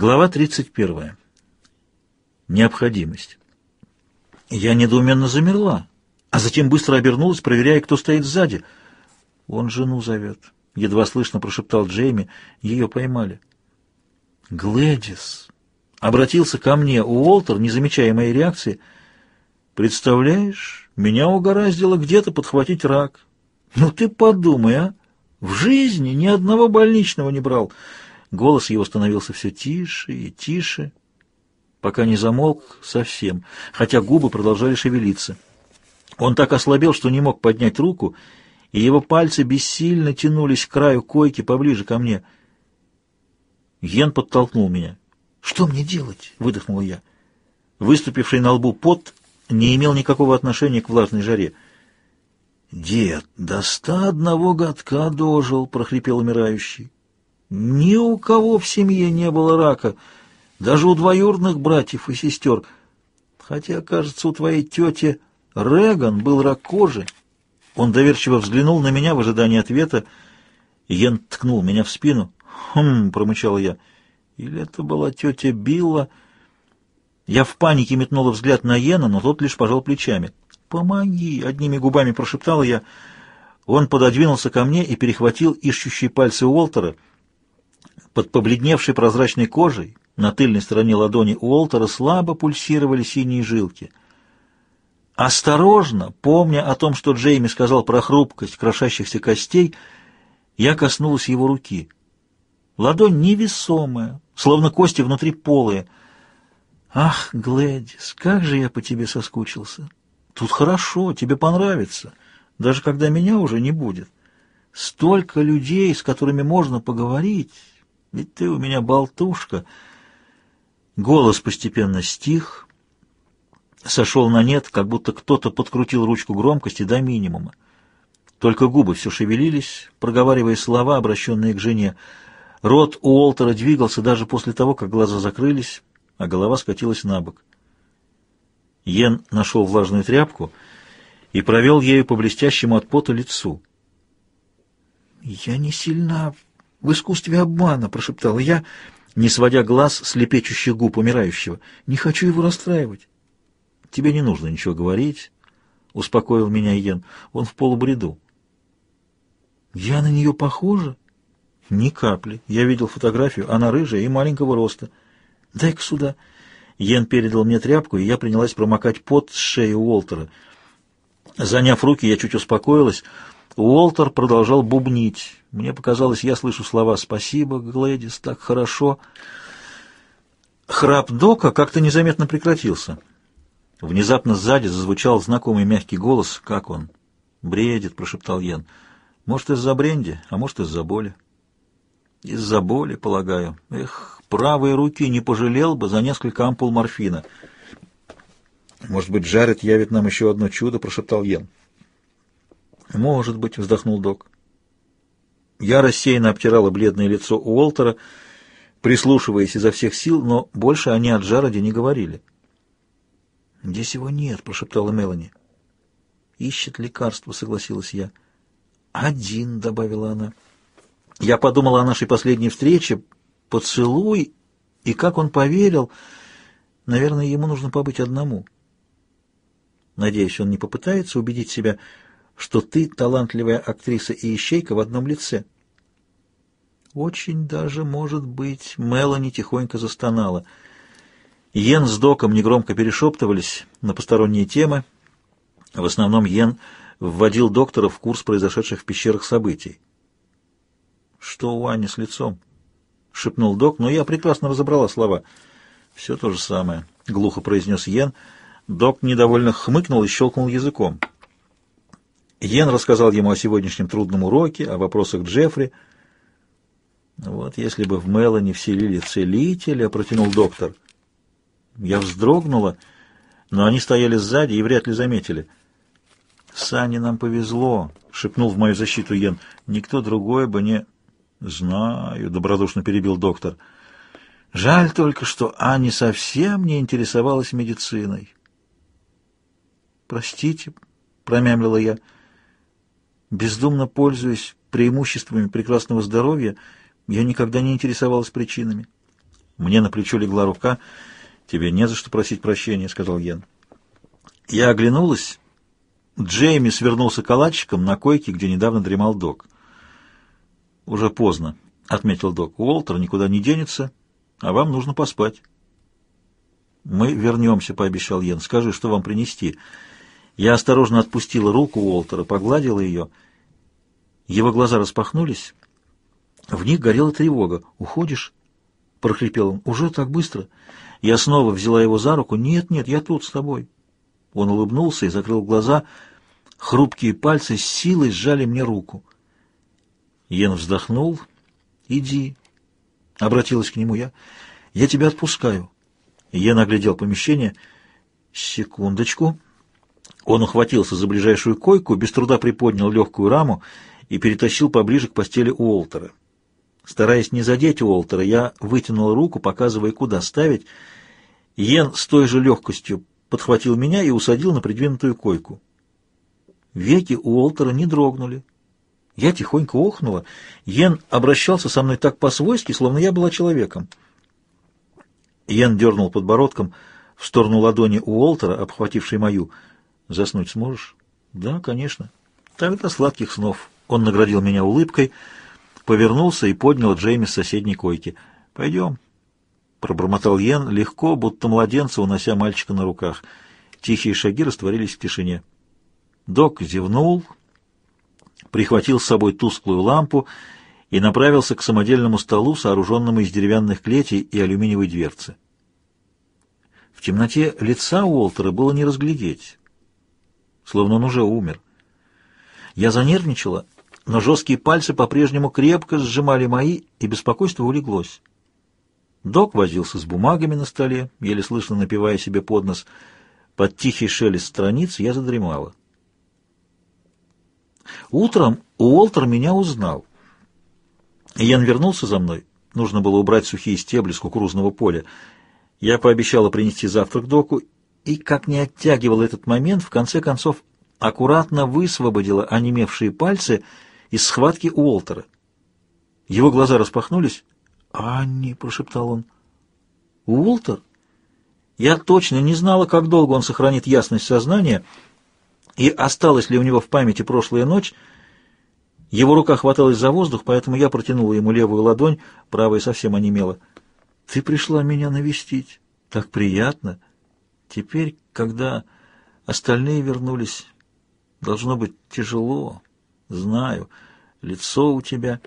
Глава 31. Необходимость. Я недоуменно замерла, а затем быстро обернулась, проверяя, кто стоит сзади. «Он жену зовет», — едва слышно прошептал Джейми. Ее поймали. «Глэдис!» — обратился ко мне Уолтер, не замечая моей реакции. «Представляешь, меня угораздило где-то подхватить рак. Ну ты подумай, а! В жизни ни одного больничного не брал». Голос его становился все тише и тише, пока не замолк совсем, хотя губы продолжали шевелиться. Он так ослабел, что не мог поднять руку, и его пальцы бессильно тянулись к краю койки поближе ко мне. Йен подтолкнул меня. «Что мне делать?» — выдохнула я. Выступивший на лбу пот не имел никакого отношения к влажной жаре. «Дед, до ста одного годка дожил», — прохрипел умирающий. Ни у кого в семье не было рака, даже у двоюродных братьев и сестер. Хотя, кажется, у твоей тети Реган был рак кожи. Он доверчиво взглянул на меня в ожидании ответа. Йен ткнул меня в спину. «Хм», — промычал я. «Или это была тетя Билла?» Я в панике метнула взгляд на Йена, но тот лишь пожал плечами. «Помоги!» — одними губами прошептала я. Он пододвинулся ко мне и перехватил ищущие пальцы Уолтера — под побледневшей прозрачной кожей на тыльной стороне ладони Уолтера слабо пульсировали синие жилки. Осторожно, помня о том, что Джейми сказал про хрупкость крошащихся костей, я коснулась его руки. Ладонь невесомая, словно кости внутри полые. «Ах, Глэдис, как же я по тебе соскучился! Тут хорошо, тебе понравится, даже когда меня уже не будет. Столько людей, с которыми можно поговорить, ведь ты у меня болтушка. Голос постепенно стих, сошел на нет, как будто кто-то подкрутил ручку громкости до минимума. Только губы все шевелились, проговаривая слова, обращенные к жене. Рот у Уолтера двигался даже после того, как глаза закрылись, а голова скатилась на бок. Йен нашел влажную тряпку и провел ею по блестящему от пота лицу. «Я не сильна в искусстве обмана», — прошептал я, не сводя глаз с лепечущих губ умирающего. «Не хочу его расстраивать». «Тебе не нужно ничего говорить», — успокоил меня Йен. «Он в полубреду». «Я на нее похожа?» «Ни капли. Я видел фотографию. Она рыжая и маленького роста. Дай-ка сюда». Йен передал мне тряпку, и я принялась промокать пот с шеи Уолтера. Заняв руки, я чуть успокоилась — Уолтер продолжал бубнить. Мне показалось, я слышу слова «Спасибо, Глэдис, так хорошо». Храп Дока как-то незаметно прекратился. Внезапно сзади зазвучал знакомый мягкий голос. «Как он?» «Бредит», — прошептал Йен. «Может, из-за бренди, а может, из-за боли». «Из-за боли, полагаю. Эх, правой руки не пожалел бы за несколько ампул морфина». «Может быть, Джаред явит нам еще одно чудо», — прошептал Йен. «Может быть», — вздохнул док. Я рассеянно обтирала бледное лицо Уолтера, прислушиваясь изо всех сил, но больше они от Джароди не говорили. «Здесь его нет», — прошептала Мелани. «Ищет лекарство», — согласилась я. «Один», — добавила она. Я подумала о нашей последней встрече, поцелуй, и как он поверил. Наверное, ему нужно побыть одному. Надеюсь, он не попытается убедить себя, что ты талантливая актриса и ищейка в одном лице. Очень даже, может быть, Мелани тихонько застонала. Йен с Доком негромко перешептывались на посторонние темы. В основном Йен вводил доктора в курс произошедших в пещерах событий. «Что у Ани с лицом?» — шепнул док, но я прекрасно разобрала слова. «Все то же самое», — глухо произнес Йен. Док недовольно хмыкнул и щелкнул языком. Йен рассказал ему о сегодняшнем трудном уроке, о вопросах Джеффри. «Вот если бы в Мелани вселили целителя», — протянул доктор. Я вздрогнула, но они стояли сзади и вряд ли заметили. «Сане нам повезло», — шепнул в мою защиту Йен. «Никто другой бы не...» «Знаю», — добродушно перебил доктор. «Жаль только, что Аня совсем не интересовалась медициной». «Простите», — промямлила я, — Бездумно пользуясь преимуществами прекрасного здоровья, я никогда не интересовалась причинами. Мне на плечо легла рука. «Тебе не за что просить прощения», — сказал Йен. Я оглянулась. Джейми свернулся калачиком на койке, где недавно дремал док. «Уже поздно», — отметил док. «Уолтер никуда не денется, а вам нужно поспать». «Мы вернемся», — пообещал Йен. «Скажи, что вам принести». Я осторожно отпустила руку Уолтера, погладила ее. Его глаза распахнулись. В них горела тревога. «Уходишь?» — прохрипел он. «Уже так быстро?» Я снова взяла его за руку. «Нет, нет, я тут с тобой». Он улыбнулся и закрыл глаза. Хрупкие пальцы с силой сжали мне руку. Йен вздохнул. «Иди», — обратилась к нему я. «Я тебя отпускаю». Йен оглядел помещение. «Секундочку». Он ухватился за ближайшую койку, без труда приподнял легкую раму и перетащил поближе к постели Уолтера. Стараясь не задеть Уолтера, я вытянул руку, показывая, куда ставить. Йен с той же легкостью подхватил меня и усадил на придвинутую койку. Веки Уолтера не дрогнули. Я тихонько охнула. Йен обращался со мной так по-свойски, словно я была человеком. Йен дернул подбородком в сторону ладони Уолтера, обхватившей мою. «Заснуть сможешь?» «Да, конечно». «Тогда сладких снов». Он наградил меня улыбкой, повернулся и поднял Джейми с соседней койки. «Пойдем». Пробормотал Йен легко, будто младенца, унося мальчика на руках. Тихие шаги растворились в тишине. Док зевнул, прихватил с собой тусклую лампу и направился к самодельному столу, сооруженному из деревянных клетей и алюминиевой дверцы. В темноте лица Уолтера было не разглядеть, словно он уже умер. Я занервничала, но жесткие пальцы по-прежнему крепко сжимали мои, и беспокойство улеглось. Док возился с бумагами на столе, еле слышно напивая себе под нос. Под тихий шелест страниц я задремала. Утром Уолтер меня узнал. Ян вернулся за мной. Нужно было убрать сухие стебли с кукурузного поля. Я пообещала принести завтрак доку, и, как не оттягивала этот момент, в конце концов аккуратно высвободила онемевшие пальцы из схватки Уолтера. Его глаза распахнулись. «Анни», — прошептал он. «Уолтер?» Я точно не знала, как долго он сохранит ясность сознания, и осталась ли у него в памяти прошлая ночь. Его рука хваталась за воздух, поэтому я протянула ему левую ладонь, правая совсем онемела. «Ты пришла меня навестить. Так приятно. Теперь, когда остальные вернулись, должно быть тяжело. Знаю, лицо у тебя...»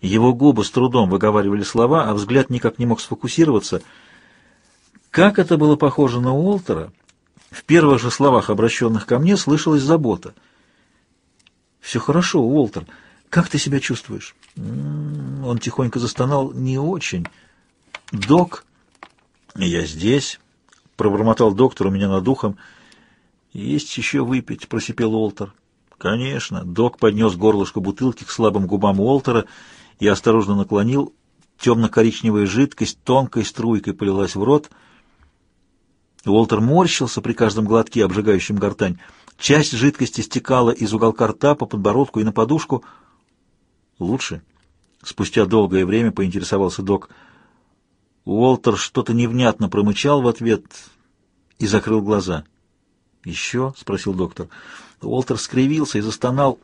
Его губы с трудом выговаривали слова, а взгляд никак не мог сфокусироваться. Как это было похоже на Уолтера, в первых же словах, обращенных ко мне, слышалась забота. «Все хорошо, Уолтер. Как ты себя чувствуешь?» «М-м-м», Он тихонько застонал. «Не очень. Док...» «Я здесь», — пробормотал доктор у меня над ухом. «Есть еще выпить», — просипел Уолтер. «Конечно». Док поднес горлышко бутылки к слабым губам Уолтера и осторожно наклонил. Темно-коричневая жидкость тонкой струйкой полилась в рот. Уолтер морщился при каждом глотке, обжигающем гортань. Часть жидкости стекала из уголка рта по подбородку и на подушку. «Лучше?» Спустя долгое время поинтересовался док. Уолтер что-то невнятно промычал в ответ и закрыл глаза. «Еще?» — спросил доктор. Уолтер скривился и застонал.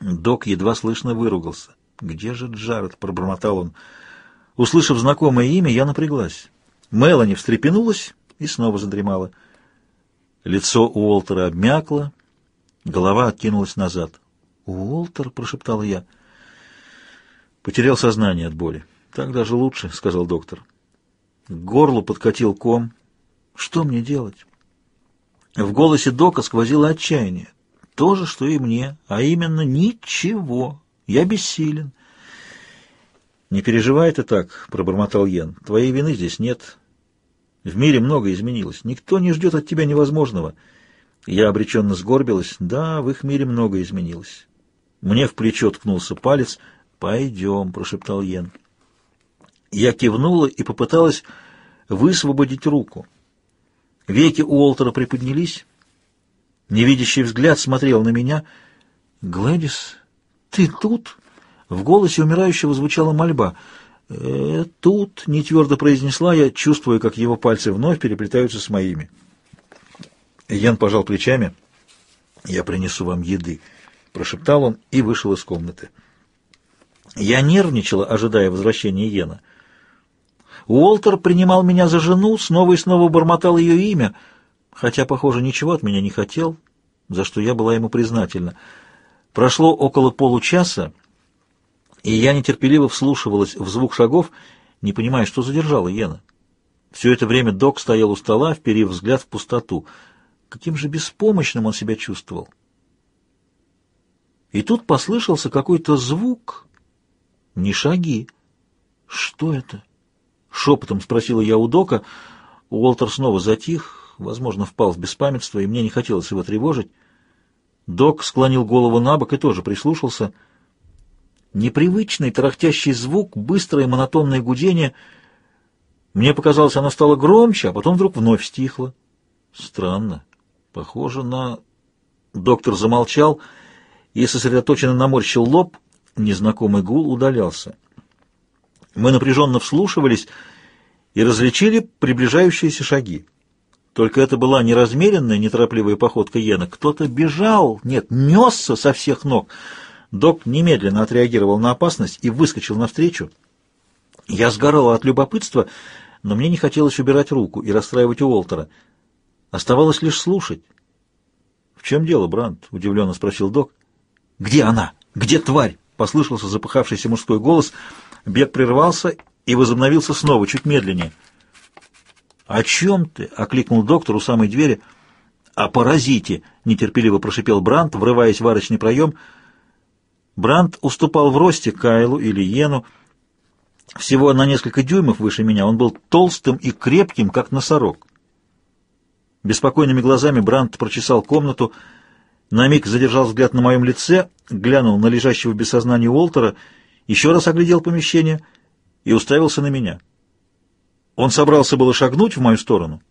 Док едва слышно выругался. «Где же Джаред?» — пробормотал он. Услышав знакомое имя, я напряглась. Мелани встрепенулась и снова задремала. Лицо Уолтера обмякло, голова откинулась назад. «Уолтер?» — прошептала я. Потерял сознание от боли. «Так даже лучше», — сказал доктор. К горлу подкатил ком. «Что мне делать?» В голосе Дока сквозило отчаяние. То же, что и мне, а именно ничего. Я бессилен. «Не переживай ты так», — пробормотал Йен. «Твоей вины здесь нет. В мире много изменилось. Никто не ждет от тебя невозможного». Я обреченно сгорбилась. «Да, в их мире много изменилось». Мне в плечо ткнулся палец. «Пойдем», — прошептал Йен. Я кивнула и попыталась высвободить руку. Веки Уолтера приподнялись. Невидящий взгляд смотрел на меня. «Глэдис, «Ты тут?» В голосе умирающего звучала мольба. «Э, «Тут», — не твердо произнесла я, чувствуя, как его пальцы вновь переплетаются с моими. Ян пожал плечами. «Я принесу вам еды», — прошептал он и вышел из комнаты. Я нервничала, ожидая возвращения Йена. Уолтер принимал меня за жену, снова и снова бормотал ее имя, хотя, похоже, ничего от меня не хотел, за что я была ему признательна. Прошло около получаса, и я нетерпеливо вслушивалась в звук шагов, не понимая, что задержало Йена. Все это время док стоял у стола, вперив взгляд в пустоту. Каким же беспомощным он себя чувствовал. И тут послышался какой-то звук, не шаги. Что это? Шепотом спросила я у Дока. Уолтер снова затих, возможно, впал в беспамятство, и мне не хотелось его тревожить. Док склонил голову на бок и тоже прислушался. Непривычный тарахтящий звук, быстрое монотонное гудение. Мне показалось, оно стало громче, а потом вдруг вновь стихло. Странно. Похоже на... Доктор замолчал и сосредоточенно наморщил лоб. Незнакомый гул удалялся. Мы напряженно вслушивались и различили приближающиеся шаги. Только это была не размеренная, неторопливая походка Йена. Кто-то бежал, нет, несся со всех ног. Док немедленно отреагировал на опасность и выскочил навстречу. Я сгорала от любопытства, но мне не хотелось убирать руку и расстраивать Уолтера. Оставалось лишь слушать. — В чем дело, Брандт? — удивленно спросил док. — Где она? Где тварь? — послышался запыхавшийся мужской голос. Бег прервался и возобновился снова, чуть медленнее. — О чем ты? — окликнул доктор у самой двери. — О паразите! — нетерпеливо прошипел Брандт, врываясь в арочный проем. Брандт уступал в росте Кайлу или Йену. Всего на несколько дюймов выше меня он был толстым и крепким, как носорог. Беспокойными глазами Брандт прочесал комнату, на миг задержал взгляд на моем лице, глянул на лежащего без сознания Уолтера, еще раз оглядел помещение и уставился на меня. Он собрался было шагнуть в мою сторону,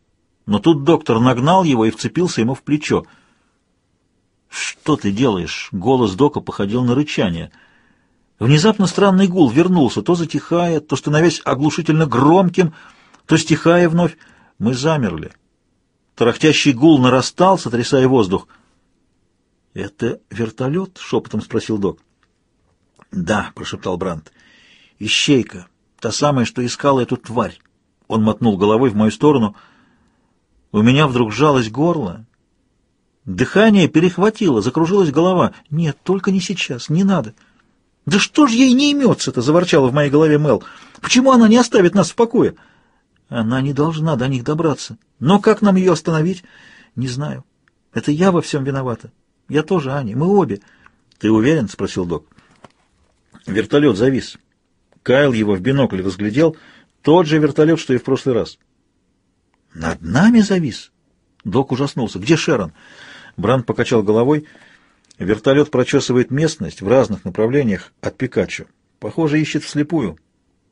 но тут доктор нагнал его и вцепился ему в плечо. «Что ты делаешь?» — голос дока походил на рычание. Внезапно странный гул вернулся, то затихая, то становясь оглушительно громким, то стихая вновь. Мы замерли. Тарахтящий гул нарастал, сотрясая воздух. «Это вертолет?» — шепотом спросил док. «Да», — прошептал Брандт. «Ищейка, та самая, что искала эту тварь». Он мотнул головой в мою сторону. У меня вдруг сжалось горло. Дыхание перехватило, закружилась голова. «Нет, только не сейчас, не надо». «Да что ж ей не имется-то?» — заворчала в моей голове Мел. «Почему она не оставит нас в покое?» «Она не должна до них добраться. Но как нам ее остановить?» «Не знаю. Это я во всем виновата. Я тоже, Аня. Мы обе». «Ты уверен?» — спросил док. Вертолет завис. Кайл его в бинокль разглядел — тот же вертолет, что и в прошлый раз. «Над нами завис?» Док ужаснулся. «Где Шерон?» Бранд покачал головой. Вертолет прочесывает местность в разных направлениях от Пикачу. Похоже, ищет вслепую.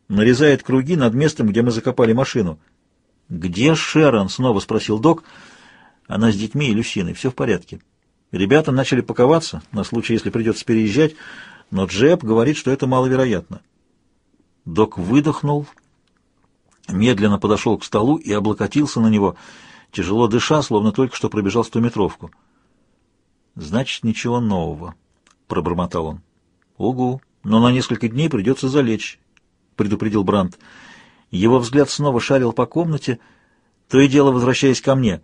Нарезает круги над местом, где мы закопали машину. «Где Шерон?» — снова спросил док. «Она с детьми и Люсиной. Все в порядке». Ребята начали паковаться, на случай, если придется переезжать, но Джеб говорит, что это маловероятно. Док выдохнул, медленно подошел к столу и облокотился на него, тяжело дыша, словно только что пробежал стометровку. «Значит, ничего нового», — пробормотал он. «Угу, но на несколько дней придется залечь», — предупредил Брандт. Его взгляд снова шарил по комнате, то и дело возвращаясь ко мне.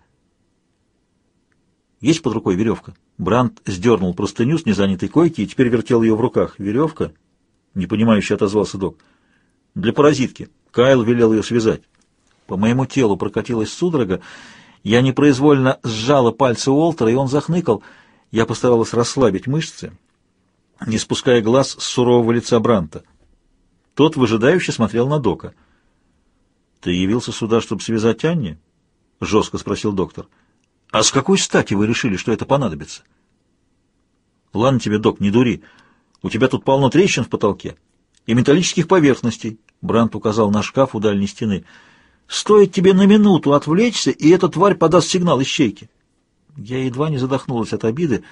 «Есть под рукой веревка?» Брандт сдернул простыню с незанятой койки и теперь вертел ее в руках. «Веревка?» — непонимающе отозвался док. «Для паразитки». Кайл велел ее связать. По моему телу прокатилась судорога. Я непроизвольно сжала пальцы Уолтера, и он захныкал. Я постаралась расслабить мышцы, не спуская глаз с сурового лица Бранта. Тот выжидающе смотрел на Дока. «Ты явился сюда, чтобы связать Анни?» — жестко спросил доктор. «А с какой стати вы решили, что это понадобится?» «Ладно тебе, док, не дури. У тебя тут полно трещин в потолке и металлических поверхностей. Брант указал на шкаф у дальней стены. «Стоит тебе на минуту отвлечься, и эта тварь подаст сигнал ищейки». Я едва не задохнулась от обиды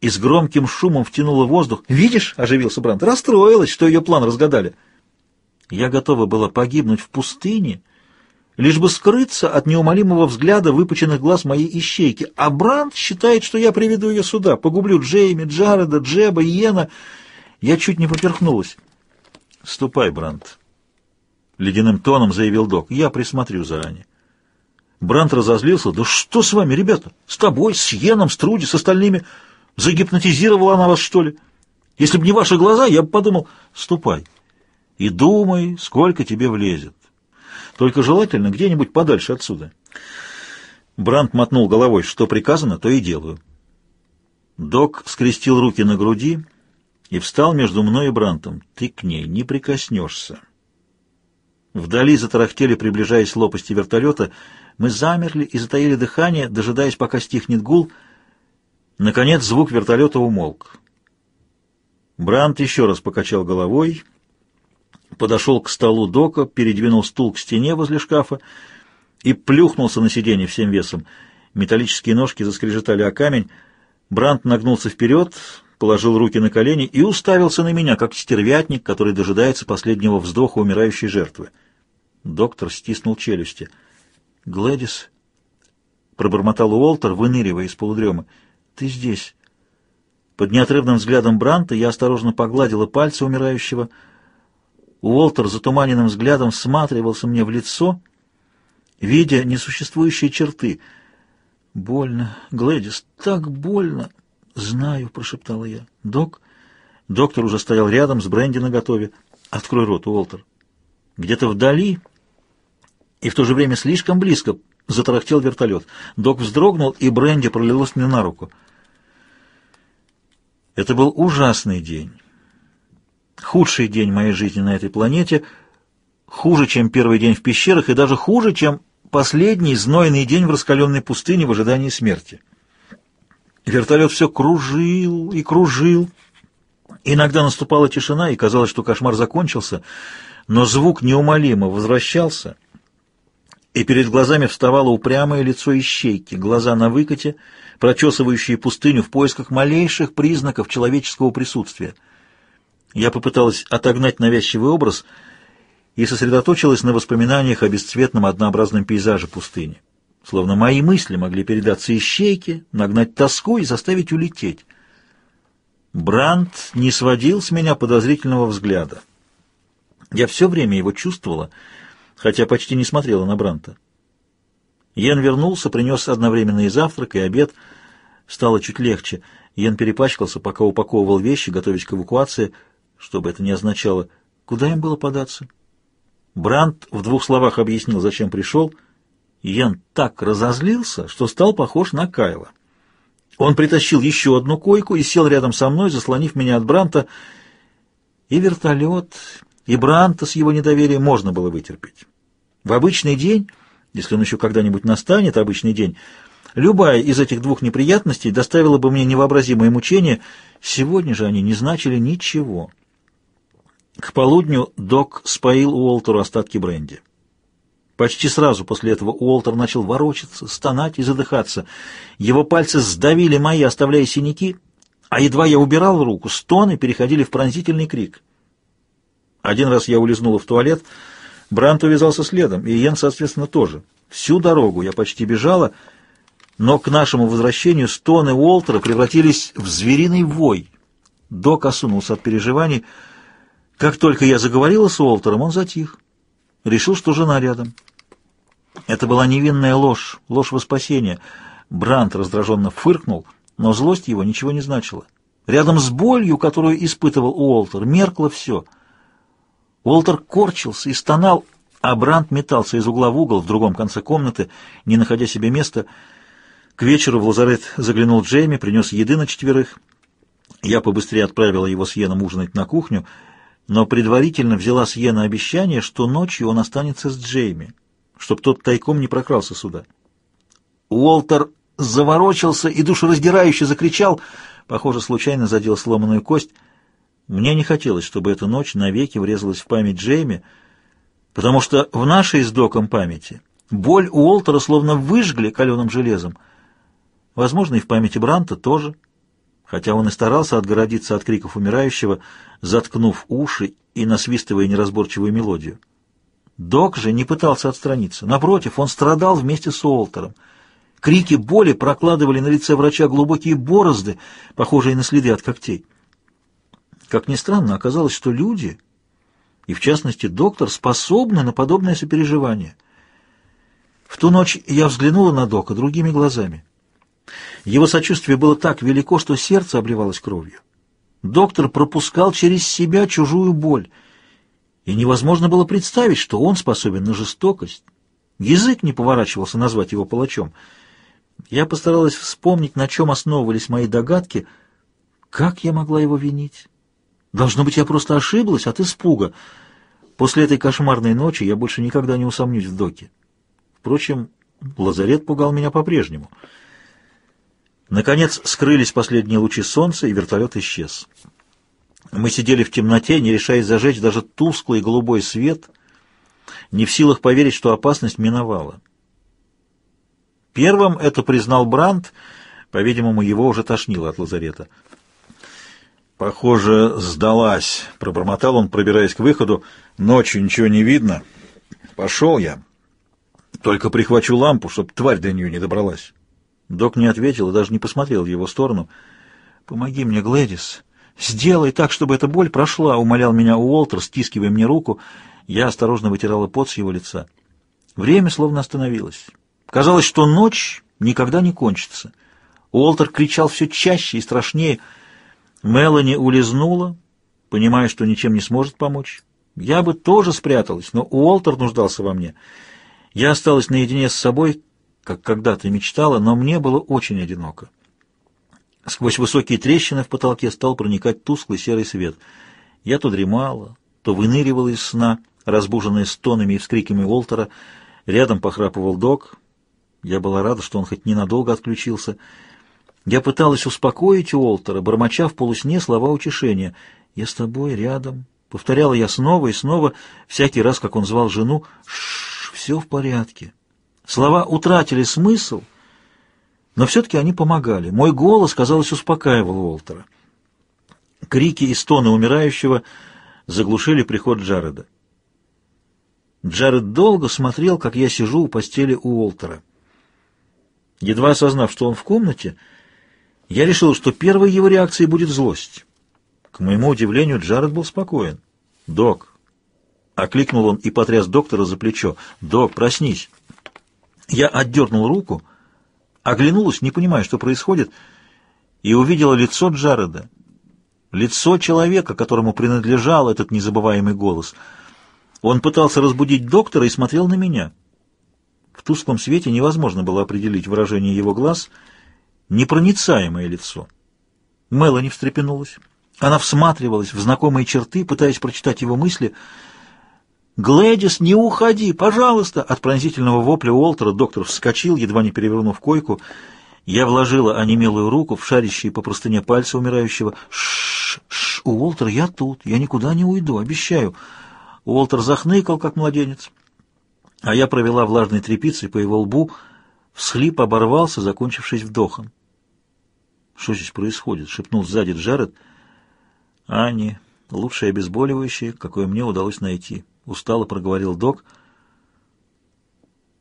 и с громким шумом втянула воздух. «Видишь?» — оживился Брант. «Расстроилась, что ее план разгадали». Я готова была погибнуть в пустыне, лишь бы скрыться от неумолимого взгляда выпученных глаз моей ищейки, а Бранд считает, что я приведу ее сюда, погублю Джейми, Джареда, Джеба, Йена. Я чуть не поперхнулась. «Ступай, Бранд», — ледяным тоном заявил док, — «я присмотрю заранее». Бранд разозлился. «Да что с вами, ребята? С тобой, с Йеном, с Труди, с остальными? Загипнотизировала она вас, что ли? Если бы не ваши глаза, я бы подумал, ступай и думай, сколько тебе влезет. Только желательно где-нибудь подальше отсюда». Бранд мотнул головой. «Что приказано, то и делаю». Док скрестил руки на груди и встал между мной и Брантом. «Ты к ней не прикоснешься». Вдали затарахтели, приближаясь лопасти вертолета. Мы замерли и затаили дыхание, дожидаясь, пока стихнет гул. Наконец звук вертолета умолк. Брант еще раз покачал головой, подошел к столу дока, передвинул стул к стене возле шкафа и плюхнулся на сиденье всем весом. Металлические ножки заскрежетали о камень. Брант нагнулся вперед, положил руки на колени и уставился на меня, как стервятник, который дожидается последнего вздоха умирающей жертвы. Доктор стиснул челюсти. «Глэдис», — пробормотал Уолтер, выныривая из полудремы, — «ты здесь». Под неотрывным взглядом Бранта я осторожно погладила пальцы умирающего. Уолтер затуманенным взглядом всматривался мне в лицо, видя несуществующие черты. «Больно, Глэдис, так больно!» «Знаю», — прошептала я. «Док?» Доктор уже стоял рядом с бренди наготове. «Открой рот, Уолтер». Где-то вдали и в то же время слишком близко затарахтел вертолет. Док вздрогнул, и бренди пролилось мне на руку. Это был ужасный день. Худший день моей жизни на этой планете, хуже, чем первый день в пещерах, и даже хуже, чем последний знойный день в раскаленной пустыне в ожидании смерти. Вертолет все кружил и кружил. Иногда наступала тишина, и казалось, что кошмар закончился, но звук неумолимо возвращался, и перед глазами вставало упрямое лицо ищейки, глаза на выкате, прочесывающие пустыню в поисках малейших признаков человеческого присутствия. Я попыталась отогнать навязчивый образ и сосредоточилась на воспоминаниях о бесцветном однообразном пейзаже пустыни словно мои мысли могли передаться ищейке, нагнать тоску и заставить улететь. Бранд не сводил с меня подозрительного взгляда. Я все время его чувствовала, хотя почти не смотрела на Бранта. Йен вернулся, принес одновременно завтрак, и обед. Стало чуть легче. Йен перепачкался, пока упаковывал вещи, готовясь к эвакуации, что бы это ни означало. Куда им было податься? Бранд в двух словах объяснил, зачем пришел — Йен так разозлился, что стал похож на Кайла. Он притащил еще одну койку и сел рядом со мной, заслонив меня от Бранта. И вертолет, и Бранта с его недоверием можно было вытерпеть. В обычный день, если он еще когда-нибудь настанет, обычный день, любая из этих двух неприятностей доставила бы мне невообразимое мучение, сегодня же они не значили ничего. К полудню док споил Уолтеру остатки бренди. Почти сразу после этого Уолтер начал ворочаться, стонать и задыхаться. Его пальцы сдавили мои, оставляя синяки, а едва я убирал руку, стоны переходили в пронзительный крик. Один раз я улизнула в туалет, Брант увязался следом, и Йен, соответственно, тоже. Всю дорогу я почти бежала, но к нашему возвращению стоны Уолтера превратились в звериный вой. Док осунулся от переживаний. Как только я заговорила с Уолтером, он затих. Решил, что жена рядом. Это была невинная ложь, ложь во спасение. Бранд раздраженно фыркнул, но злость его ничего не значила. Рядом с болью, которую испытывал Уолтер, меркло все. Уолтер корчился и стонал, а Бранд метался из угла в угол в другом конце комнаты, не находя себе места. К вечеру в лазарет заглянул Джейми, принес еды на четверых. Я побыстрее отправила его с Йеном ужинать на кухню, но предварительно взяла с Йена обещание, что ночью он останется с Джейми чтоб тот тайком не прокрался сюда. Уолтер заворочился и душераздирающе закричал, похоже, случайно задел сломанную кость. Мне не хотелось, чтобы эта ночь навеки врезалась в память Джейми, потому что в нашей с Доком памяти боль Уолтера словно выжгли каленым железом. Возможно, и в памяти Бранта тоже. Хотя он и старался отгородиться от криков умирающего, заткнув уши и насвистывая неразборчивую мелодию. Док же не пытался отстраниться. Напротив, он страдал вместе с Уолтером. Крики боли прокладывали на лице врача глубокие борозды, похожие на следы от когтей. Как ни странно, оказалось, что люди, и в частности доктор, способны на подобное сопереживание. В ту ночь я взглянула на Дока другими глазами. Его сочувствие было так велико, что сердце обливалось кровью. Доктор пропускал через себя чужую боль, и невозможно было представить, что он способен на жестокость. Язык не поворачивался назвать его палачом. Я постаралась вспомнить, на чем основывались мои догадки. Как я могла его винить? Должно быть, я просто ошиблась от испуга. После этой кошмарной ночи я больше никогда не усомнюсь в Доке. Впрочем, лазарет пугал меня по-прежнему — Наконец скрылись последние лучи солнца, и вертолет исчез. Мы сидели в темноте, не решаясь зажечь даже тусклый голубой свет, не в силах поверить, что опасность миновала. Первым это признал Брандт, по-видимому, его уже тошнило от лазарета. «Похоже, сдалась», — пробормотал он, пробираясь к выходу. «Ночью ничего не видно. Пошел я. Только прихвачу лампу, чтоб тварь до нее не добралась». Док не ответил и даже не посмотрел в его сторону. «Помоги мне, Глэдис. Сделай так, чтобы эта боль прошла», — умолял меня Уолтер, стискивая мне руку. Я осторожно вытирала пот с его лица. Время словно остановилось. Казалось, что ночь никогда не кончится. Уолтер кричал все чаще и страшнее. Мелани улизнула, понимая, что ничем не сможет помочь. Я бы тоже спряталась, но Уолтер нуждался во мне. Я осталась наедине с собой, как когда-то мечтала, но мне было очень одиноко. Сквозь высокие трещины в потолке стал проникать тусклый серый свет. Я то дремала, то выныривала из сна, разбуженная стонами и вскриками Уолтера. Рядом похрапывал док. Я была рада, что он хоть ненадолго отключился. Я пыталась успокоить Уолтера, бормоча в полусне слова утешения. «Я с тобой рядом», — повторяла я снова и снова, всякий раз, как он звал жену. «Шш, все в порядке». Слова утратили смысл, но все-таки они помогали. Мой голос, казалось, успокаивал Уолтера. Крики и стоны умирающего заглушили приход Джареда. Джаред долго смотрел, как я сижу у постели у Уолтера. Едва осознав, что он в комнате, я решил, что первой его реакцией будет злость. К моему удивлению, Джаред был спокоен. «Док!» — окликнул он и потряс доктора за плечо. «Док, проснись!» Я отдернул руку, оглянулась, не понимая, что происходит, и увидела лицо Джареда. Лицо человека, которому принадлежал этот незабываемый голос. Он пытался разбудить доктора и смотрел на меня. В тусклом свете невозможно было определить выражение его глаз, непроницаемое лицо. Мелани встрепенулась. Она всматривалась в знакомые черты, пытаясь прочитать его мысли — «Глэдис, не уходи, пожалуйста!» От пронзительного вопля Уолтера доктор вскочил, едва не перевернув койку. Я вложила онемелую руку в шарящие по простыне пальцы умирающего. «Ш-ш-ш, Уолтер, я тут, я никуда не уйду, обещаю!» Уолтер захныкал, как младенец, а я провела влажной тряпицей по его лбу. Всхлип оборвался, закончившись вдохом. «Что здесь происходит?» — шепнул сзади Джаред. «Ани, лучшее обезболивающее, какое мне удалось найти». — устало проговорил док.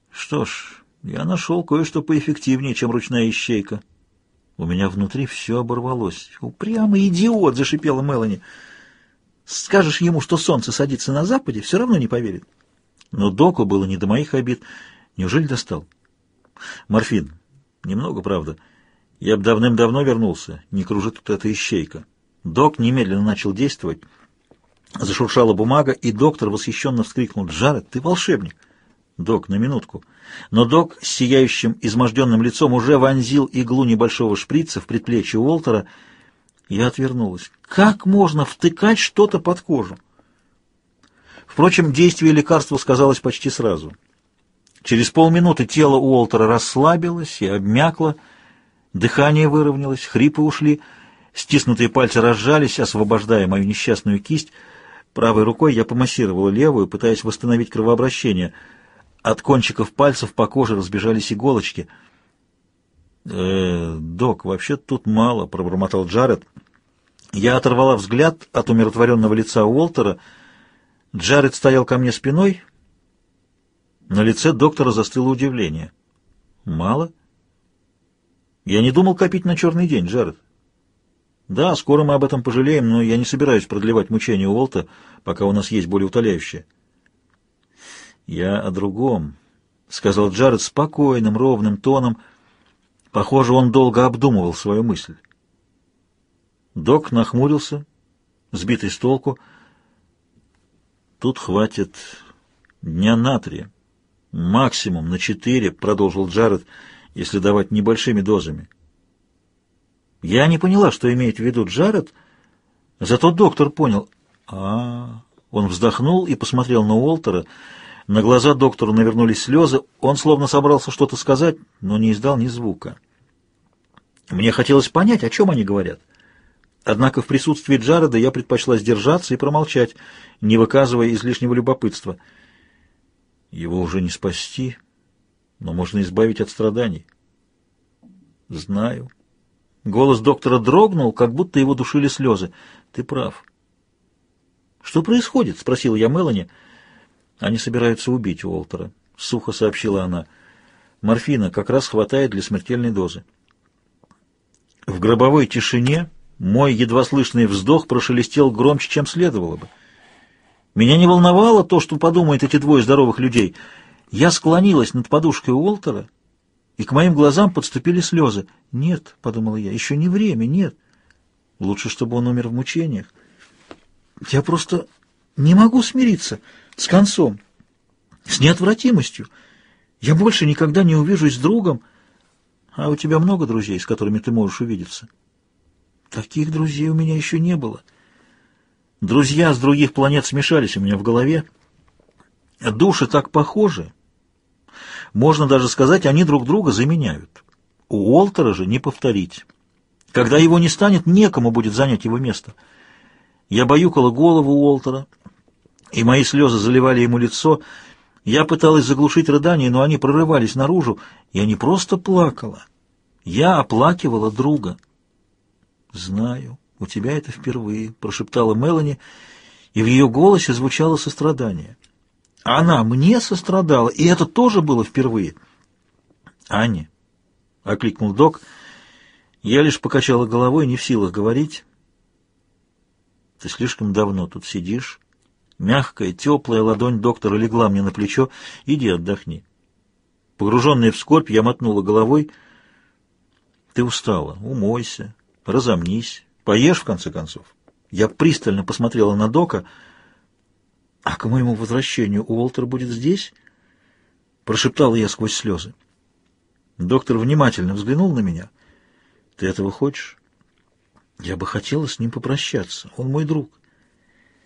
«Что ж, я нашел кое-что поэффективнее, чем ручная ищейка». У меня внутри все оборвалось. «Упрямый идиот!» — зашипела Мелани. «Скажешь ему, что солнце садится на западе, все равно не поверит». Но доку было не до моих обид. Неужели достал? «Морфин. Немного, правда. Я бы давным-давно вернулся. Не кружит тут эта ищейка». Док немедленно начал действовать. Зашуршала бумага, и доктор восхищенно вскрикнул. «Джаред, ты волшебник!» «Док, на минутку». Но док с сияющим, изможденным лицом уже вонзил иглу небольшого шприца в предплечье Уолтера. Я отвернулась. «Как можно втыкать что-то под кожу?» Впрочем, действие лекарства сказалось почти сразу. Через полминуты тело Уолтера расслабилось и обмякло, дыхание выровнялось, хрипы ушли, стиснутые пальцы разжались, освобождая мою несчастную кисть — Правой рукой я помассировала левую, пытаясь восстановить кровообращение. От кончиков пальцев по коже разбежались иголочки. «Э, «Док, вообще тут мало», — пробормотал Джаред. Я оторвала взгляд от умиротворенного лица Уолтера. Джаред стоял ко мне спиной. На лице доктора застыло удивление. «Мало?» «Я не думал копить на черный день, Джаред». «Да, скоро мы об этом пожалеем, но я не собираюсь продлевать мучения Уолта, пока у нас есть более утоляющее». «Я о другом», — сказал Джаред спокойным, ровным тоном. Похоже, он долго обдумывал свою мысль. Док нахмурился, сбитый с толку. «Тут хватит дня на три, максимум на четыре», — продолжил Джаред, — «если давать небольшими дозами». Я не поняла, что имеет в виду Джаред, зато доктор понял. а, -а, -а. Он вздохнул и посмотрел на Уолтера. На глаза доктора навернулись слезы. Он словно собрался что-то сказать, но не издал ни звука. Мне хотелось понять, о чем они говорят. Однако в присутствии Джареда я предпочла сдержаться и промолчать, не выказывая излишнего любопытства. Его уже не спасти, но можно избавить от страданий. Знаю. Голос доктора дрогнул, как будто его душили слезы. Ты прав. Что происходит? Спросил я Мелани. Они собираются убить Уолтера, сухо сообщила она. Морфина как раз хватает для смертельной дозы. В гробовой тишине мой едва слышный вздох прошелестел громче, чем следовало бы. Меня не волновало то, что подумают эти двое здоровых людей. Я склонилась над подушкой Уолтера, и к моим глазам подступили слезы. «Нет», — подумала я, — «еще не время, нет. Лучше, чтобы он умер в мучениях. Я просто не могу смириться с концом, с неотвратимостью. Я больше никогда не увижусь с другом, а у тебя много друзей, с которыми ты можешь увидеться». Таких друзей у меня еще не было. Друзья с других планет смешались у меня в голове. Души так похожи. Можно даже сказать, они друг друга заменяют. У Уолтера же не повторить. Когда его не станет, некому будет занять его место. Я баюкала голову Уолтера, и мои слезы заливали ему лицо. Я пыталась заглушить рыдания, но они прорывались наружу. Я не просто плакала. Я оплакивала друга. «Знаю, у тебя это впервые», — прошептала Мелани, и в ее голосе звучало сострадание. Она мне сострадала, и это тоже было впервые. «Аня», — окликнул док, — я лишь покачала головой, не в силах говорить. «Ты слишком давно тут сидишь». Мягкая, теплая ладонь доктора легла мне на плечо. «Иди отдохни». Погруженная в скорбь, я мотнула головой. «Ты устала. Умойся разомнись, поешь, в конце концов. Я пристально посмотрела на Дока. «А к моему возвращению Уолтер будет здесь?» Прошептала я сквозь слезы. Доктор внимательно взглянул на меня. «Ты этого хочешь?» «Я бы хотела с ним попрощаться. Он мой друг».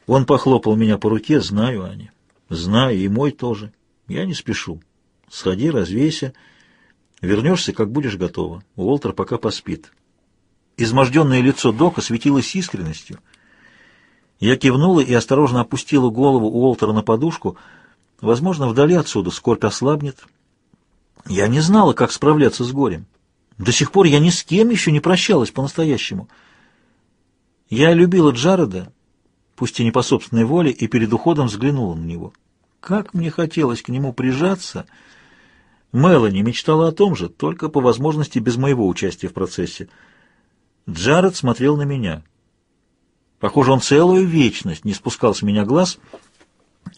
Он похлопал меня по руке. «Знаю, Аня. Знаю, и мой тоже. Я не спешу. Сходи, развейся. Вернешься, как будешь готова. Уолтер пока поспит». Изможденное лицо Дока светилось искренностью. Я кивнула и осторожно опустила голову Уолтера на подушку. Возможно, вдали отсюда скорбь ослабнет. Я не знала, как справляться с горем. До сих пор я ни с кем еще не прощалась по-настоящему. Я любила Джареда, пусть и не по собственной воле, и перед уходом взглянула на него. Как мне хотелось к нему прижаться! Мелани мечтала о том же, только по возможности без моего участия в процессе — Джаред смотрел на меня. Похоже, он целую вечность не спускал с меня глаз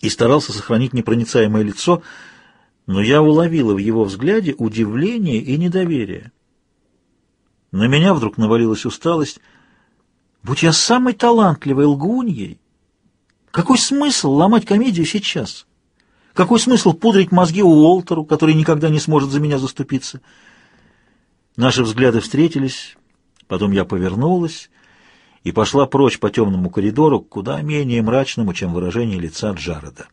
и старался сохранить непроницаемое лицо, но я уловила в его взгляде удивление и недоверие. На меня вдруг навалилась усталость. Будь я самой талантливой лгуньей, какой смысл ломать комедию сейчас? Какой смысл пудрить мозги Уолтеру, который никогда не сможет за меня заступиться? Наши взгляды встретились... Потом я повернулась и пошла прочь по темному коридору, куда менее мрачному, чем выражение лица Джареда.